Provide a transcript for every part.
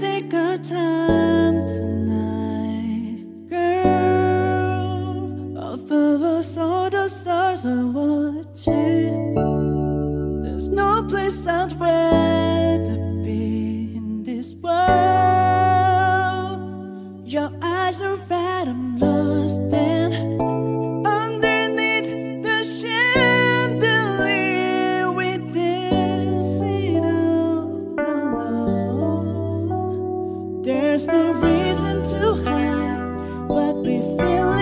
Take our time tonight, girl. Off us, all the stars are warm. There's no reason to hide what we feel.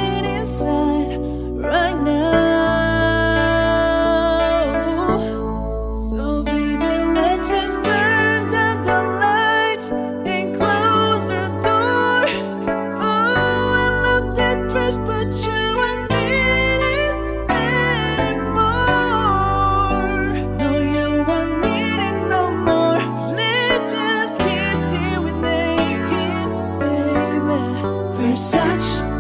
we're such